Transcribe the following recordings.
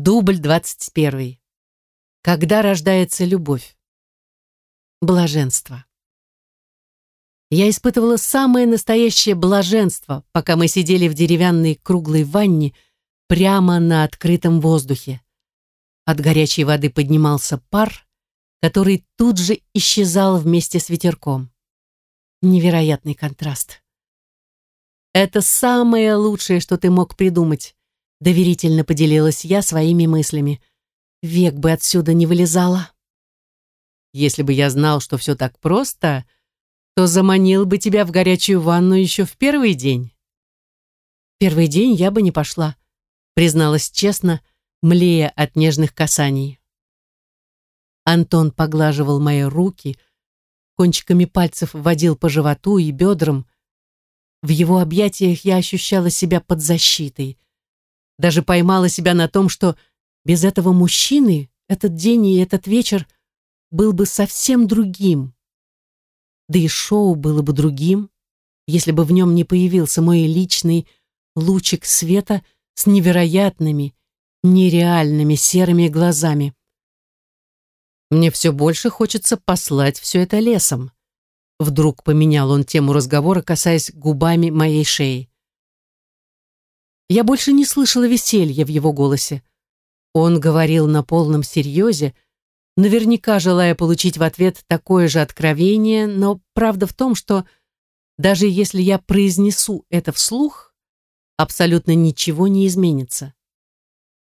Дубль 21. Когда рождается любовь? Блаженство. Я испытывала самое настоящее блаженство, пока мы сидели в деревянной круглой ванне прямо на открытом воздухе. От горячей воды поднимался пар, который тут же исчезал вместе с ветерком. Невероятный контраст. Это самое лучшее, что ты мог придумать. Доверительно поделилась я своими мыслями. Век бы отсюда не вылезала. Если бы я знал, что все так просто, то заманил бы тебя в горячую ванну еще в первый день. Первый день я бы не пошла, призналась честно, млея от нежных касаний. Антон поглаживал мои руки, кончиками пальцев водил по животу и бедрам. В его объятиях я ощущала себя под защитой. Даже поймала себя на том, что без этого мужчины этот день и этот вечер был бы совсем другим. Да и шоу было бы другим, если бы в нем не появился мой личный лучик света с невероятными, нереальными серыми глазами. Мне все больше хочется послать все это лесом. Вдруг поменял он тему разговора, касаясь губами моей шеи. Я больше не слышала веселья в его голосе. Он говорил на полном серьезе, наверняка желая получить в ответ такое же откровение, но правда в том, что даже если я произнесу это вслух, абсолютно ничего не изменится.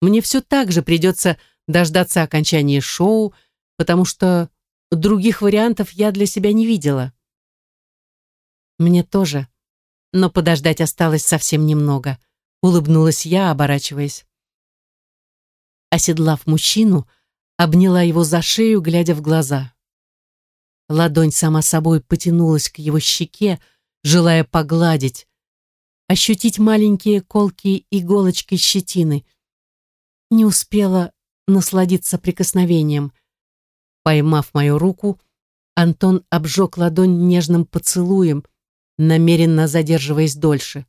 Мне все так же придется дождаться окончания шоу, потому что других вариантов я для себя не видела. Мне тоже, но подождать осталось совсем немного улыбнулась я, оборачиваясь. Оседлав мужчину, обняла его за шею, глядя в глаза. Ладонь сама собой потянулась к его щеке, желая погладить, ощутить маленькие колкие иголочки щетины. Не успела насладиться прикосновением. Поймав мою руку, Антон обжег ладонь нежным поцелуем, намеренно задерживаясь дольше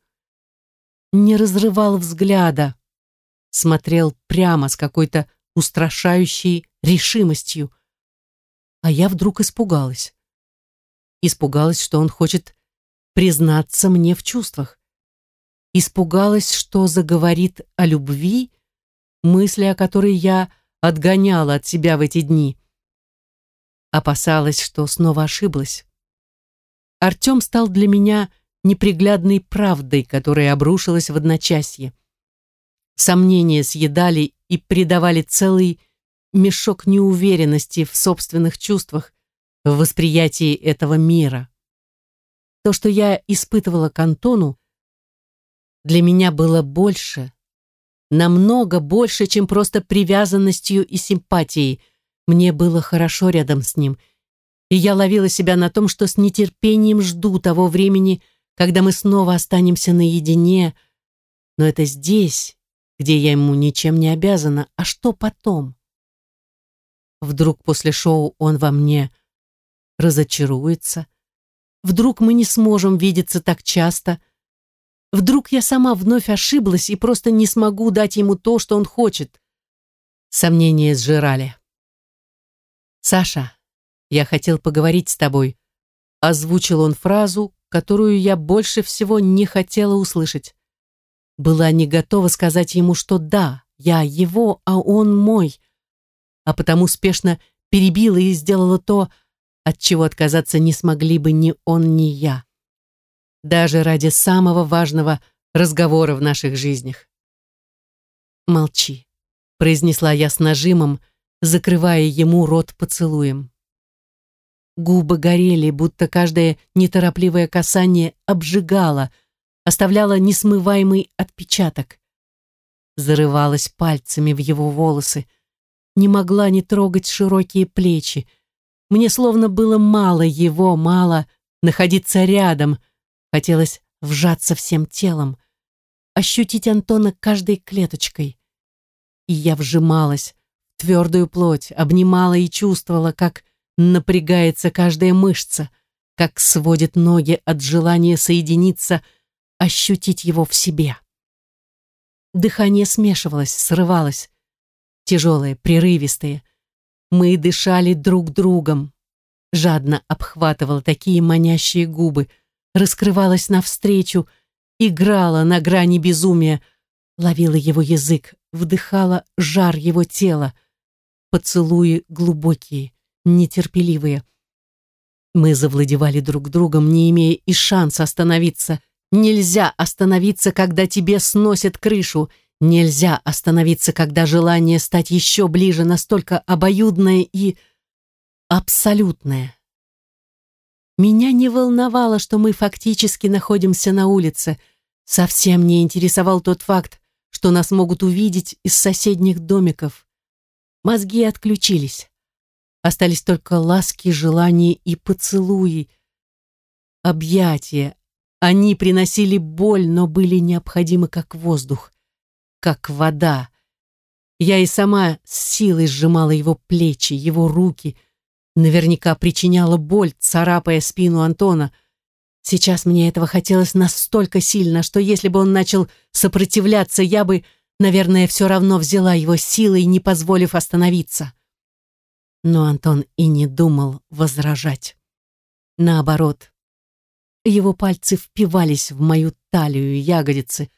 не разрывал взгляда, смотрел прямо с какой-то устрашающей решимостью. А я вдруг испугалась. Испугалась, что он хочет признаться мне в чувствах. Испугалась, что заговорит о любви, мысли о которой я отгоняла от себя в эти дни. Опасалась, что снова ошиблась. Артем стал для меня неприглядной правдой, которая обрушилась в одночасье. Сомнения съедали и придавали целый мешок неуверенности в собственных чувствах, в восприятии этого мира. То, что я испытывала к Антону, для меня было больше, намного больше, чем просто привязанностью и симпатией. Мне было хорошо рядом с ним, и я ловила себя на том, что с нетерпением жду того времени, когда мы снова останемся наедине, но это здесь, где я ему ничем не обязана, а что потом? Вдруг после шоу он во мне разочаруется, вдруг мы не сможем видеться так часто, вдруг я сама вновь ошиблась и просто не смогу дать ему то, что он хочет. Сомнения сжирали. «Саша, я хотел поговорить с тобой», озвучил он фразу, которую я больше всего не хотела услышать. Была не готова сказать ему, что да, я его, а он мой, а потому спешно перебила и сделала то, от чего отказаться не смогли бы ни он, ни я. Даже ради самого важного разговора в наших жизнях. «Молчи», — произнесла я с нажимом, закрывая ему рот поцелуем. Губы горели, будто каждое неторопливое касание обжигало, оставляло несмываемый отпечаток. Зарывалась пальцами в его волосы, не могла не трогать широкие плечи. Мне словно было мало его, мало находиться рядом. Хотелось вжаться всем телом, ощутить Антона каждой клеточкой. И я вжималась в твердую плоть, обнимала и чувствовала, как напрягается каждая мышца, как сводит ноги от желания соединиться, ощутить его в себе. Дыхание смешивалось, срывалось. тяжелые, прерывистые. Мы дышали друг другом. Жадно обхватывала такие манящие губы, раскрывалась навстречу, играла на грани безумия, ловила его язык, вдыхала жар его тела, поцелуи глубокие, нетерпеливые. Мы завладевали друг другом, не имея и шанса остановиться. Нельзя остановиться, когда тебе сносят крышу. Нельзя остановиться, когда желание стать еще ближе настолько обоюдное и абсолютное. Меня не волновало, что мы фактически находимся на улице. Совсем не интересовал тот факт, что нас могут увидеть из соседних домиков. Мозги отключились. Остались только ласки, желания и поцелуи. Объятия. Они приносили боль, но были необходимы как воздух, как вода. Я и сама с силой сжимала его плечи, его руки, наверняка причиняла боль, царапая спину Антона. Сейчас мне этого хотелось настолько сильно, что если бы он начал сопротивляться, я бы, наверное, все равно взяла его силой, не позволив остановиться. Но Антон и не думал возражать. Наоборот, его пальцы впивались в мою талию и ягодицы.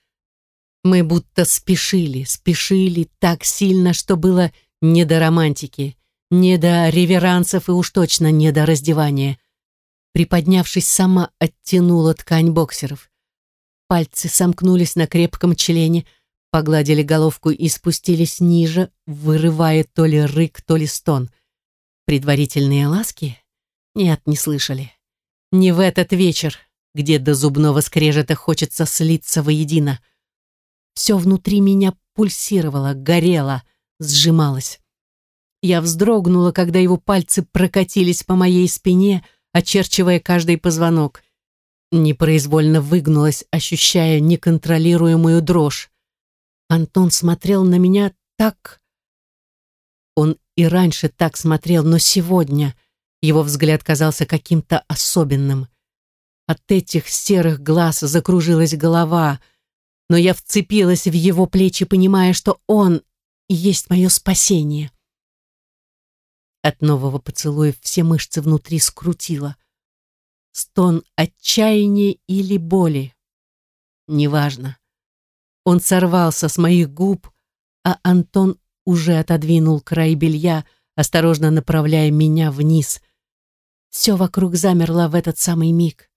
Мы будто спешили, спешили так сильно, что было не до романтики, не до реверансов и уж точно не до раздевания. Приподнявшись, сама оттянула ткань боксеров. Пальцы сомкнулись на крепком члене, погладили головку и спустились ниже, вырывая то ли рык, то ли стон. Предварительные ласки? Нет, не слышали. Не в этот вечер, где до зубного скрежета хочется слиться воедино. Все внутри меня пульсировало, горело, сжималось. Я вздрогнула, когда его пальцы прокатились по моей спине, очерчивая каждый позвонок. Непроизвольно выгнулась, ощущая неконтролируемую дрожь. Антон смотрел на меня так, он и раньше так смотрел, но сегодня его взгляд казался каким-то особенным. От этих серых глаз закружилась голова, но я вцепилась в его плечи, понимая, что он и есть мое спасение. От нового поцелуя все мышцы внутри скрутило. Стон отчаяния или боли. Неважно. Он сорвался с моих губ, а Антон уже отодвинул край белья, осторожно направляя меня вниз. Все вокруг замерло в этот самый миг.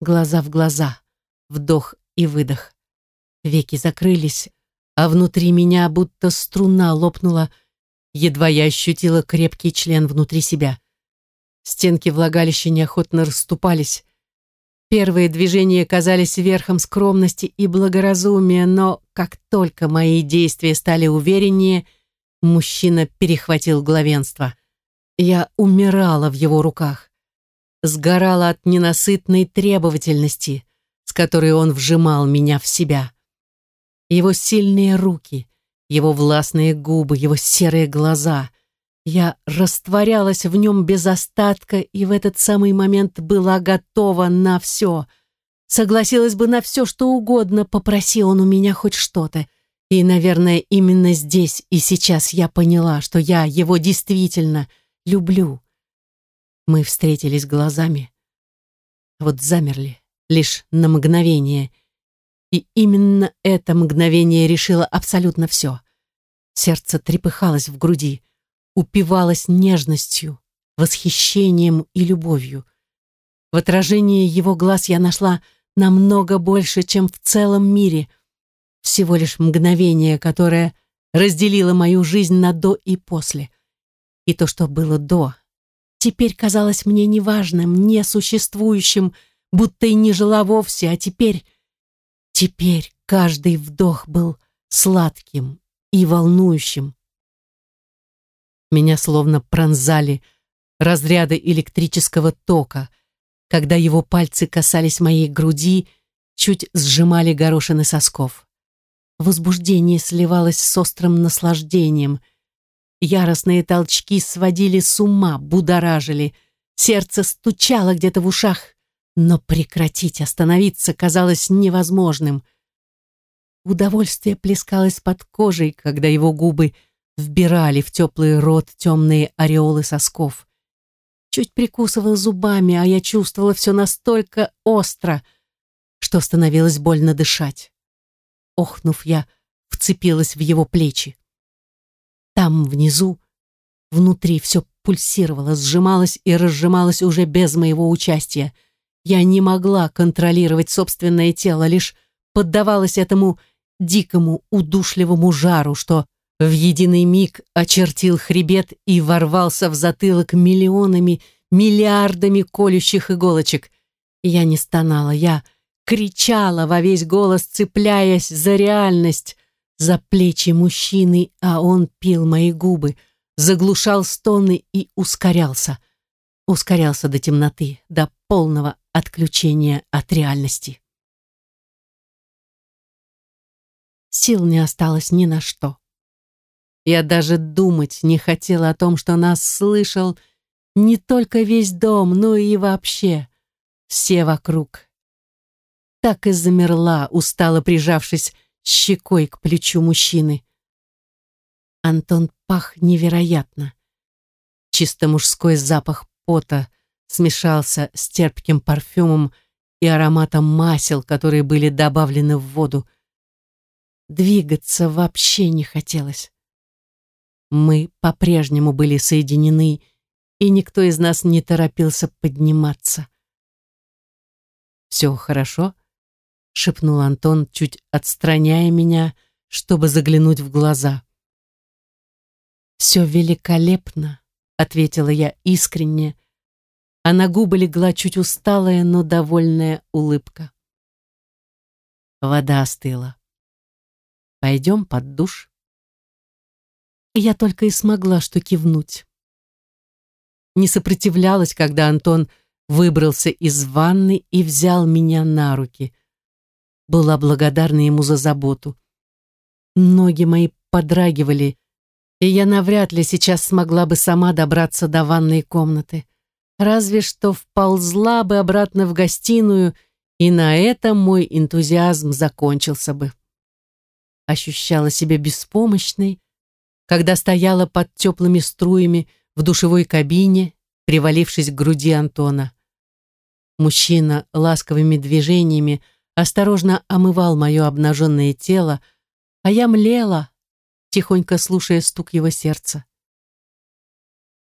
Глаза в глаза, вдох и выдох. Веки закрылись, а внутри меня будто струна лопнула, едва я ощутила крепкий член внутри себя. Стенки влагалища неохотно расступались, Первые движения казались верхом скромности и благоразумия, но как только мои действия стали увереннее, мужчина перехватил главенство. Я умирала в его руках, сгорала от ненасытной требовательности, с которой он вжимал меня в себя. Его сильные руки, его властные губы, его серые глаза — я растворялась в нем без остатка и в этот самый момент была готова на все. Согласилась бы на все, что угодно, попроси он у меня хоть что-то. И, наверное, именно здесь и сейчас я поняла, что я его действительно люблю. Мы встретились глазами. Вот замерли, лишь на мгновение. И именно это мгновение решило абсолютно все. Сердце трепыхалось в груди упивалась нежностью, восхищением и любовью. В отражении его глаз я нашла намного больше, чем в целом мире. Всего лишь мгновение, которое разделило мою жизнь на до и после. И то, что было до, теперь казалось мне неважным, несуществующим, будто и не жила вовсе, а теперь... Теперь каждый вдох был сладким и волнующим. Меня словно пронзали разряды электрического тока, когда его пальцы касались моей груди, чуть сжимали горошины сосков. Возбуждение сливалось с острым наслаждением. Яростные толчки сводили с ума, будоражили. Сердце стучало где-то в ушах, но прекратить, остановиться казалось невозможным. Удовольствие плескалось под кожей, когда его губы вбирали в теплый рот темные ореолы сосков. Чуть прикусывал зубами, а я чувствовала все настолько остро, что становилось больно дышать. Охнув, я вцепилась в его плечи. Там, внизу, внутри все пульсировало, сжималось и разжималось уже без моего участия. Я не могла контролировать собственное тело, лишь поддавалась этому дикому, удушливому жару, что в единый миг очертил хребет и ворвался в затылок миллионами, миллиардами колющих иголочек. Я не стонала, я кричала во весь голос, цепляясь за реальность, за плечи мужчины, а он пил мои губы, заглушал стоны и ускорялся. Ускорялся до темноты, до полного отключения от реальности. Сил не осталось ни на что. Я даже думать не хотела о том, что нас слышал не только весь дом, но и вообще все вокруг. Так и замерла, устало прижавшись щекой к плечу мужчины. Антон пах невероятно. Чисто мужской запах пота смешался с терпким парфюмом и ароматом масел, которые были добавлены в воду. Двигаться вообще не хотелось. Мы по-прежнему были соединены, и никто из нас не торопился подниматься. «Все хорошо?» — шепнул Антон, чуть отстраняя меня, чтобы заглянуть в глаза. «Все великолепно», — ответила я искренне, а на губы легла чуть усталая, но довольная улыбка. Вода остыла. «Пойдем под душ?» Я только и смогла что кивнуть. Не сопротивлялась, когда Антон выбрался из ванны и взял меня на руки была благодарна ему за заботу. Ноги мои подрагивали, и я навряд ли сейчас смогла бы сама добраться до ванной комнаты. Разве что вползла бы обратно в гостиную, и на этом мой энтузиазм закончился бы. Ощущала себя беспомощной, когда стояла под теплыми струями в душевой кабине, привалившись к груди Антона. Мужчина ласковыми движениями осторожно омывал мое обнаженное тело, а я млела, тихонько слушая стук его сердца.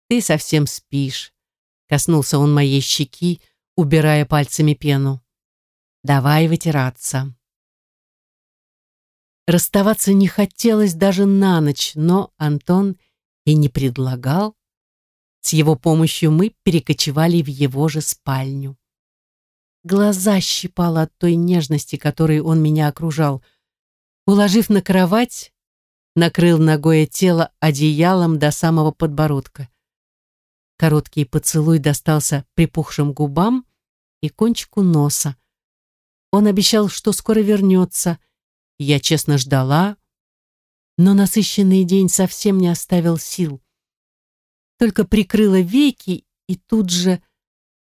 «Ты совсем спишь», — коснулся он моей щеки, убирая пальцами пену. «Давай вытираться». Расставаться не хотелось даже на ночь, но Антон и не предлагал. С его помощью мы перекочевали в его же спальню. Глаза щипало от той нежности, которой он меня окружал. Уложив на кровать, накрыл ногое тело одеялом до самого подбородка. Короткий поцелуй достался припухшим губам и кончику носа. Он обещал, что скоро вернется. Я честно ждала, но насыщенный день совсем не оставил сил. Только прикрыла веки и тут же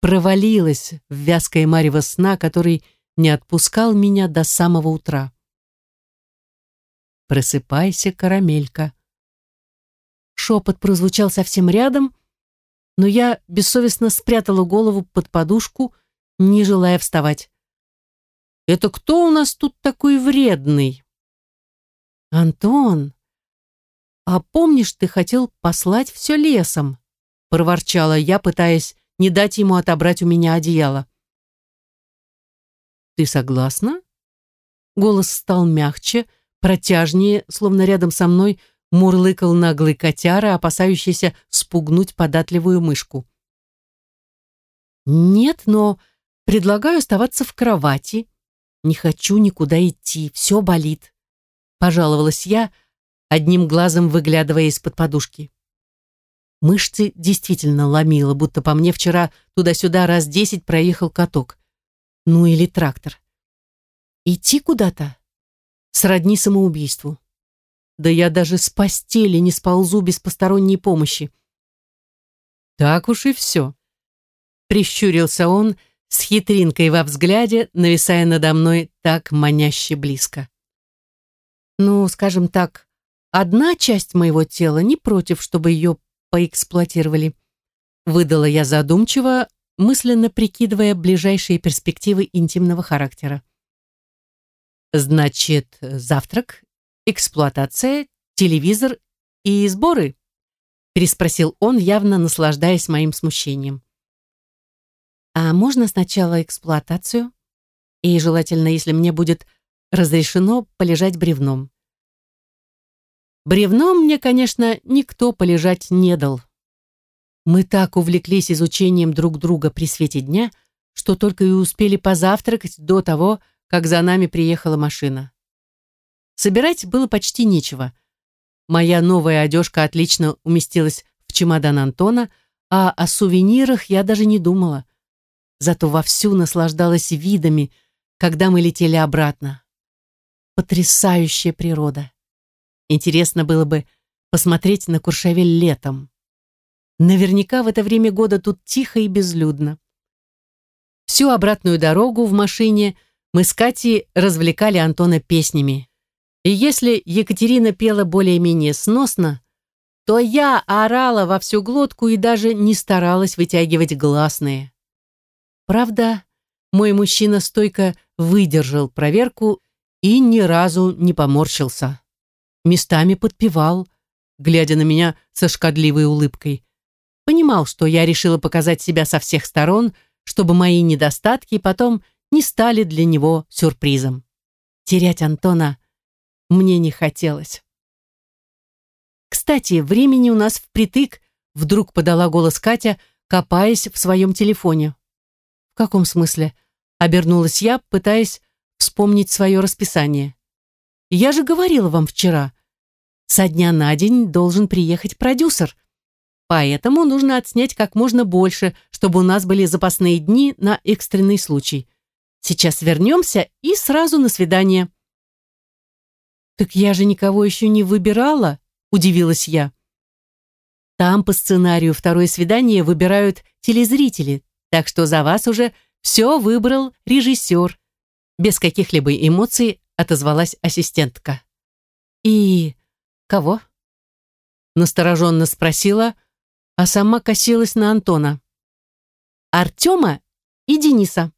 провалилась в вязкое марево сна, который не отпускал меня до самого утра. «Просыпайся, карамелька». Шепот прозвучал совсем рядом, но я бессовестно спрятала голову под подушку, не желая вставать. «Это кто у нас тут такой вредный?» «Антон, а помнишь, ты хотел послать все лесом?» проворчала я, пытаясь не дать ему отобрать у меня одеяло. «Ты согласна?» Голос стал мягче, протяжнее, словно рядом со мной мурлыкал наглый котяра, опасающийся спугнуть податливую мышку. «Нет, но предлагаю оставаться в кровати. Не хочу никуда идти, все болит», — пожаловалась я, одним глазом выглядывая из-под подушки. Мышцы действительно ломило, будто по мне вчера туда-сюда раз десять проехал каток. Ну или трактор. Идти куда-то? Сродни самоубийству. Да я даже с постели не сползу без посторонней помощи. Так уж и все. Прищурился он с хитринкой во взгляде, нависая надо мной так маняще близко. Ну, скажем так, одна часть моего тела не против, чтобы ее поэксплуатировали. Выдала я задумчиво, мысленно прикидывая ближайшие перспективы интимного характера. Значит, завтрак, эксплуатация, телевизор и сборы? Переспросил он, явно наслаждаясь моим смущением. А можно сначала эксплуатацию? И желательно, если мне будет разрешено полежать бревном. Бревном мне, конечно, никто полежать не дал. Мы так увлеклись изучением друг друга при свете дня, что только и успели позавтракать до того, как за нами приехала машина. Собирать было почти нечего. Моя новая одежка отлично уместилась в чемодан Антона, а о сувенирах я даже не думала. Зато вовсю наслаждалась видами, когда мы летели обратно. Потрясающая природа. Интересно было бы посмотреть на Куршавель летом. Наверняка в это время года тут тихо и безлюдно. Всю обратную дорогу в машине мы с Катей развлекали Антона песнями. И если Екатерина пела более-менее сносно, то я орала во всю глотку и даже не старалась вытягивать гласные. Правда, мой мужчина стойко выдержал проверку и ни разу не поморщился. Местами подпевал, глядя на меня со шкодливой улыбкой. Понимал, что я решила показать себя со всех сторон, чтобы мои недостатки потом не стали для него сюрпризом. Терять Антона мне не хотелось. «Кстати, времени у нас впритык», — вдруг подала голос Катя, копаясь в своем телефоне. «В каком смысле?» — обернулась я, пытаясь вспомнить свое расписание. «Я же говорила вам вчера. Со дня на день должен приехать продюсер. Поэтому нужно отснять как можно больше, чтобы у нас были запасные дни на экстренный случай. Сейчас вернемся и сразу на свидание». «Так я же никого еще не выбирала», — удивилась я. «Там по сценарию второе свидание выбирают телезрители, так что за вас уже все выбрал режиссер», без каких-либо эмоций отозвалась ассистентка. «И кого?» Настороженно спросила, а сама косилась на Антона. «Артема и Дениса».